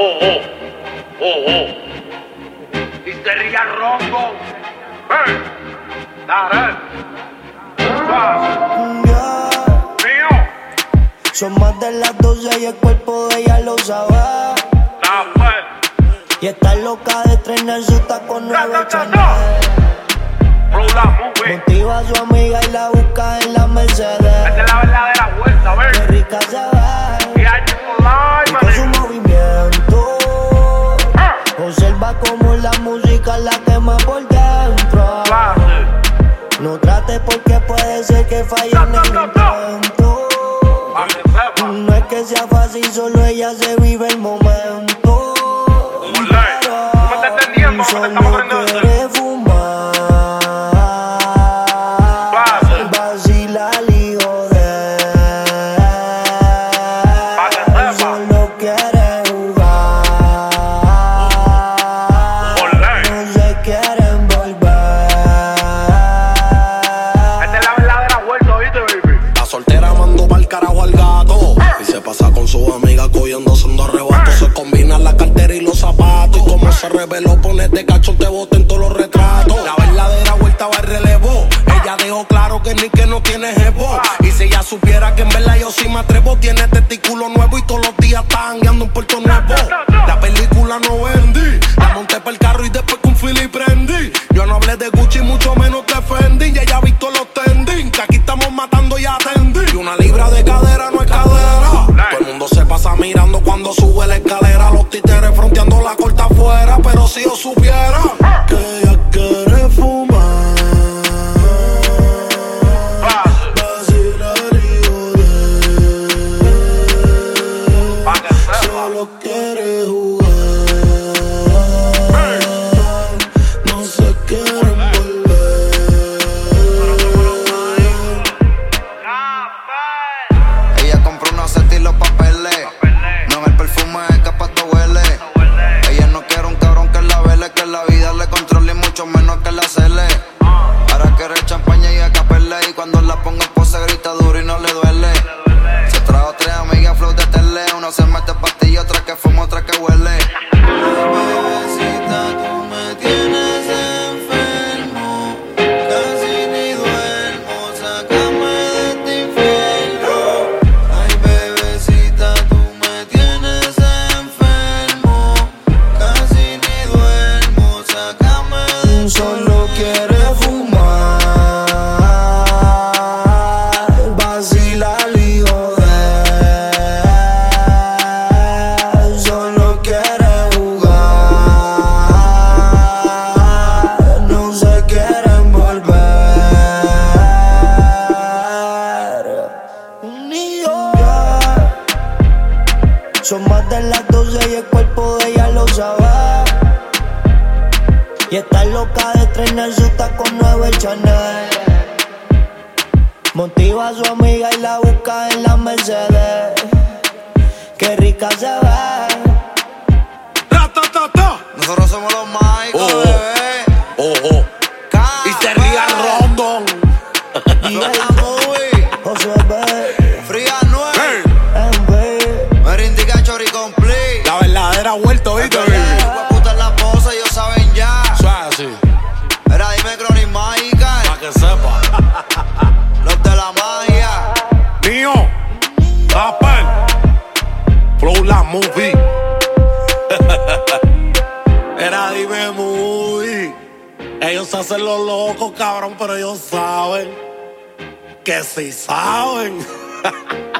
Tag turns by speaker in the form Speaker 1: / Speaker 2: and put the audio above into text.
Speaker 1: oh, oh, oh, oh. Histeria Rondo. Hey, Darel. Mío.
Speaker 2: Son más de las 12 y el cuerpo de ella lo sabe. Y está loca de trenar su taco nuevo Chanel. Motiva a su amiga y la No trate porque puede ser que falle en el intento. No es que sea fácil, solo ella se vive el momento.
Speaker 1: Olé. ¿Tú
Speaker 2: se
Speaker 3: reveló, pone de cacho, te bote en todos los retratos. La verdadera vuelta va al relevo. Ella dejó claro que ni que no tiene jevo. Y si ella supiera que en verdad yo sí me atrevo, tiene testículo nuevo y todos los días está jangueando en Puerto Nuevo. La película no vendí. La monté para el carro y después con Philly prendí. Yo no hablé de Gucci, mucho menos de Fendi. Y ella ha visto los tending. Que aquí estamos matando y atendí. Y una libra de cadera no es cadera. Todo el mundo se pasa mirando cuando sube la escalera. Los fronteando la corta afuera. Pero si yo supiera que quiere
Speaker 4: champaña y acapelle. Y cuando la pongo en pose grita duro y no le duele.
Speaker 2: Unido. Son más de las 12 y el cuerpo de ella lo sabe. Y está loca de trenar su taco nuevo el Chanel. Motiva a su amiga y la busca en la Mercedes. Qué rica se ve.
Speaker 3: Que sepa.
Speaker 4: Los de la magia.
Speaker 3: Mío, Rapper, Flow la movie. Era dime movie. Ellos hacen los locos, cabrón, pero ellos saben que sí saben.